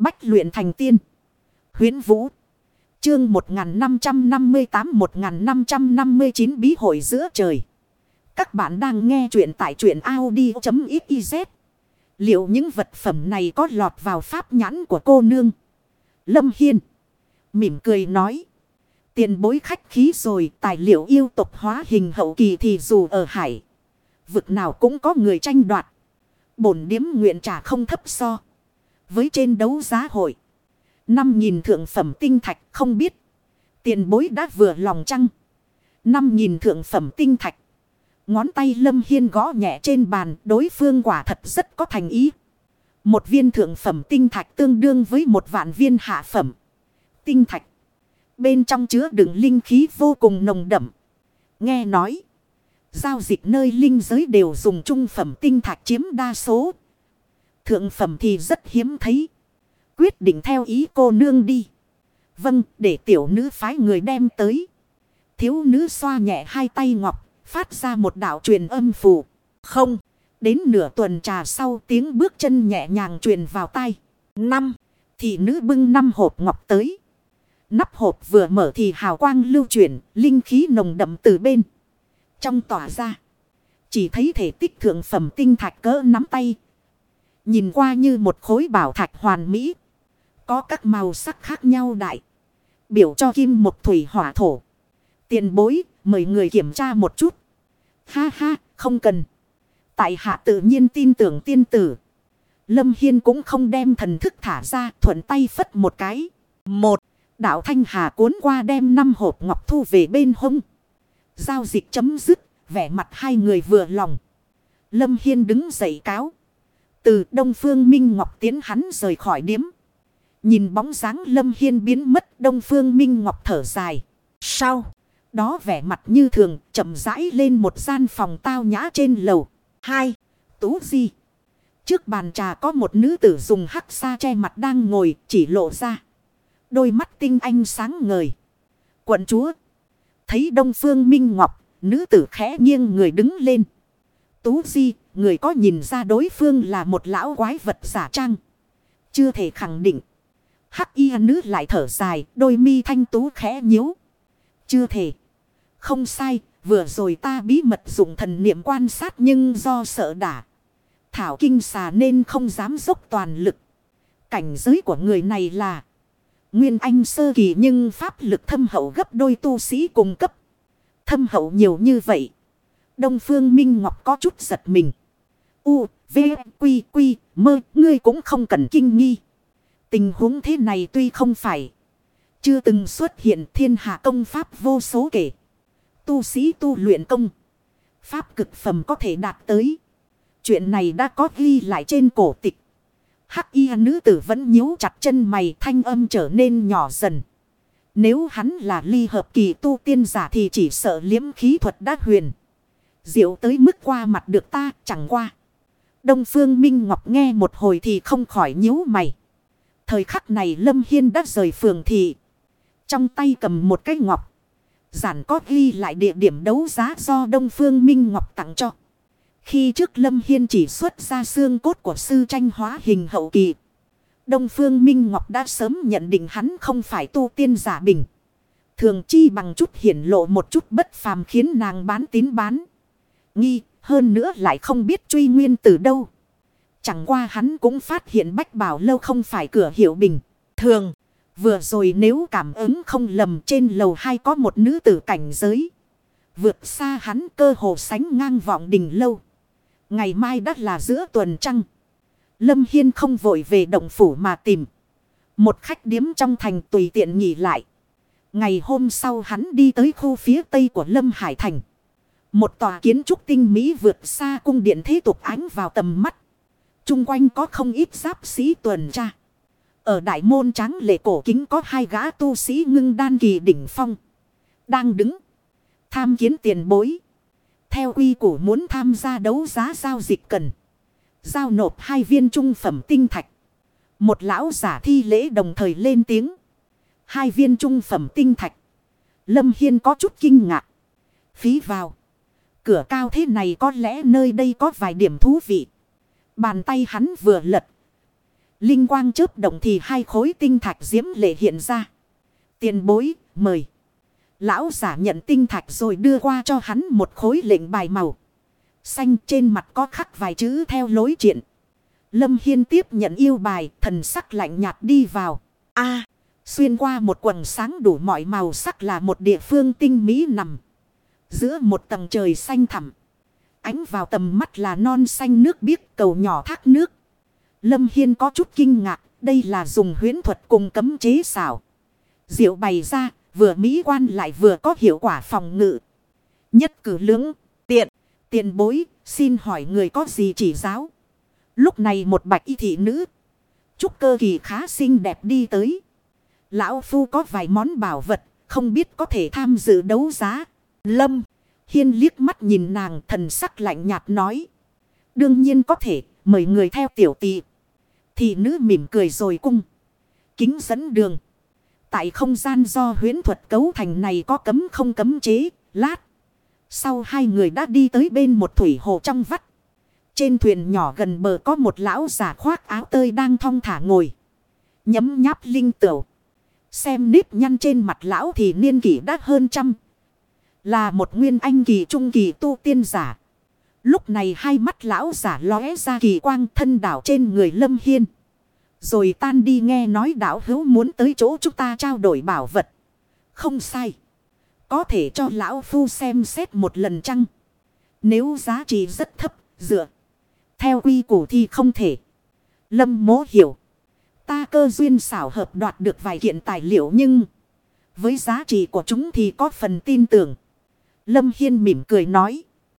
Bách luyện thành tiên. Huyến Vũ. Chương 1558-1559 Bí hội giữa trời. Các bạn đang nghe truyện tại truyện Audi.xyz. Liệu những vật phẩm này có lọt vào pháp nhãn của cô nương? Lâm Hiên. Mỉm cười nói. Tiền bối khách khí rồi, tài liệu yêu tục hóa hình hậu kỳ thì dù ở hải. Vực nào cũng có người tranh đoạt. Bổn điếm nguyện trả không thấp so. Với trên đấu giá hội. Năm nghìn thượng phẩm tinh thạch không biết. Tiền bối đã vừa lòng chăng. Năm nghìn thượng phẩm tinh thạch. Ngón tay lâm hiên gõ nhẹ trên bàn. Đối phương quả thật rất có thành ý. Một viên thượng phẩm tinh thạch tương đương với một vạn viên hạ phẩm. Tinh thạch. Bên trong chứa đựng linh khí vô cùng nồng đậm. Nghe nói. Giao dịch nơi linh giới đều dùng trung phẩm tinh thạch chiếm đa số. Thượng phẩm thì rất hiếm thấy. Quyết định theo ý cô nương đi. Vâng, để tiểu nữ phái người đem tới. Thiếu nữ xoa nhẹ hai tay ngọc, phát ra một đạo truyền âm phù. Không, đến nửa tuần trà sau tiếng bước chân nhẹ nhàng truyền vào tay. Năm, thì nữ bưng năm hộp ngọc tới. Nắp hộp vừa mở thì hào quang lưu chuyển, linh khí nồng đậm từ bên. Trong tỏa ra, chỉ thấy thể tích thượng phẩm tinh thạch cỡ nắm tay. Nhìn qua như một khối bảo thạch hoàn mỹ. Có các màu sắc khác nhau đại. Biểu cho kim một thủy hỏa thổ. Tiền bối, mời người kiểm tra một chút. Ha ha, không cần. Tại hạ tự nhiên tin tưởng tiên tử. Lâm Hiên cũng không đem thần thức thả ra thuận tay phất một cái. Một, đạo thanh hà cuốn qua đem năm hộp ngọc thu về bên hông. Giao dịch chấm dứt, vẻ mặt hai người vừa lòng. Lâm Hiên đứng dậy cáo. Từ Đông Phương Minh Ngọc tiến hắn rời khỏi điếm. Nhìn bóng dáng Lâm Hiên biến mất Đông Phương Minh Ngọc thở dài. Sau, đó vẻ mặt như thường chậm rãi lên một gian phòng tao nhã trên lầu. Hai, Tú Di. Trước bàn trà có một nữ tử dùng hắc sa che mặt đang ngồi chỉ lộ ra. Đôi mắt tinh anh sáng ngời. Quận chúa. Thấy Đông Phương Minh Ngọc, nữ tử khẽ nghiêng người đứng lên. Tú Di, người có nhìn ra đối phương là một lão quái vật giả trang. Chưa thể khẳng định. Hắc y nữ lại thở dài, đôi mi thanh tú khẽ nhíu. Chưa thể. Không sai, vừa rồi ta bí mật dùng thần niệm quan sát nhưng do sợ đả. Thảo kinh xà nên không dám dốc toàn lực. Cảnh giới của người này là Nguyên Anh sơ kỳ nhưng pháp lực thâm hậu gấp đôi tu sĩ cùng cấp. Thâm hậu nhiều như vậy. Đông Phương Minh Ngọc có chút giật mình. U, V, Quy, Quy, mơ, ngươi cũng không cần kinh nghi. Tình huống thế này tuy không phải. Chưa từng xuất hiện thiên hạ công pháp vô số kể. Tu sĩ tu luyện công. Pháp cực phẩm có thể đạt tới. Chuyện này đã có ghi lại trên cổ tịch. Hắc y nữ tử vẫn nhíu chặt chân mày thanh âm trở nên nhỏ dần. Nếu hắn là ly hợp kỳ tu tiên giả thì chỉ sợ liếm khí thuật đã huyền. Diệu tới mức qua mặt được ta chẳng qua. Đông Phương Minh Ngọc nghe một hồi thì không khỏi nhíu mày. Thời khắc này Lâm Hiên đã rời phường thị. Trong tay cầm một cái ngọc. Giản có ghi lại địa điểm đấu giá do Đông Phương Minh Ngọc tặng cho. Khi trước Lâm Hiên chỉ xuất ra xương cốt của sư tranh hóa hình hậu kỳ. Đông Phương Minh Ngọc đã sớm nhận định hắn không phải tu tiên giả bình. Thường chi bằng chút hiển lộ một chút bất phàm khiến nàng bán tín bán. Nghi, hơn nữa lại không biết truy nguyên từ đâu. Chẳng qua hắn cũng phát hiện bách bảo lâu không phải cửa hiệu bình. Thường, vừa rồi nếu cảm ứng không lầm trên lầu hai có một nữ tử cảnh giới. Vượt xa hắn cơ hồ sánh ngang vọng đỉnh lâu. Ngày mai đã là giữa tuần trăng. Lâm Hiên không vội về động phủ mà tìm. Một khách điếm trong thành tùy tiện nghỉ lại. Ngày hôm sau hắn đi tới khu phía tây của Lâm Hải Thành. Một tòa kiến trúc tinh mỹ vượt xa cung điện thế tục ánh vào tầm mắt. Trung quanh có không ít giáp sĩ tuần tra. Ở đại môn tráng lệ cổ kính có hai gã tu sĩ ngưng đan kỳ đỉnh phong. Đang đứng. Tham kiến tiền bối. Theo quy củ muốn tham gia đấu giá giao dịch cần. Giao nộp hai viên trung phẩm tinh thạch. Một lão giả thi lễ đồng thời lên tiếng. Hai viên trung phẩm tinh thạch. Lâm Hiên có chút kinh ngạc. Phí vào. Cửa cao thế này có lẽ nơi đây có vài điểm thú vị. Bàn tay hắn vừa lật. Linh quang chớp động thì hai khối tinh thạch diễm lệ hiện ra. Tiền bối, mời. Lão giả nhận tinh thạch rồi đưa qua cho hắn một khối lệnh bài màu. Xanh trên mặt có khắc vài chữ theo lối chuyện. Lâm Hiên tiếp nhận yêu bài, thần sắc lạnh nhạt đi vào. a xuyên qua một quần sáng đủ mọi màu sắc là một địa phương tinh mỹ nằm. Giữa một tầng trời xanh thẳm. Ánh vào tầm mắt là non xanh nước biếc cầu nhỏ thác nước. Lâm Hiên có chút kinh ngạc, đây là dùng huyến thuật cùng cấm chế xảo. Diệu bày ra, vừa mỹ quan lại vừa có hiệu quả phòng ngự. Nhất cử lưỡng, tiện, tiện bối, xin hỏi người có gì chỉ giáo. Lúc này một bạch y thị nữ. Trúc cơ kỳ khá xinh đẹp đi tới. Lão Phu có vài món bảo vật, không biết có thể tham dự đấu giá. Lâm, Hiên liếc mắt nhìn nàng thần sắc lạnh nhạt nói. Đương nhiên có thể, mời người theo tiểu tỷ. thì nữ mỉm cười rồi cung. Kính dẫn đường. Tại không gian do huyến thuật cấu thành này có cấm không cấm chế, lát. Sau hai người đã đi tới bên một thủy hồ trong vắt. Trên thuyền nhỏ gần bờ có một lão giả khoác áo tơi đang thong thả ngồi. Nhấm nháp linh tửu. Xem nếp nhăn trên mặt lão thì niên kỷ đã hơn trăm. Là một nguyên anh kỳ trung kỳ tu tiên giả. Lúc này hai mắt lão giả lóe ra kỳ quang thân đảo trên người lâm hiên. Rồi tan đi nghe nói đảo hữu muốn tới chỗ chúng ta trao đổi bảo vật. Không sai. Có thể cho lão phu xem xét một lần chăng? Nếu giá trị rất thấp, dựa. Theo quy củ thì không thể. Lâm mố hiểu. Ta cơ duyên xảo hợp đoạt được vài kiện tài liệu nhưng... Với giá trị của chúng thì có phần tin tưởng. Lâm Hiên mỉm cười nói.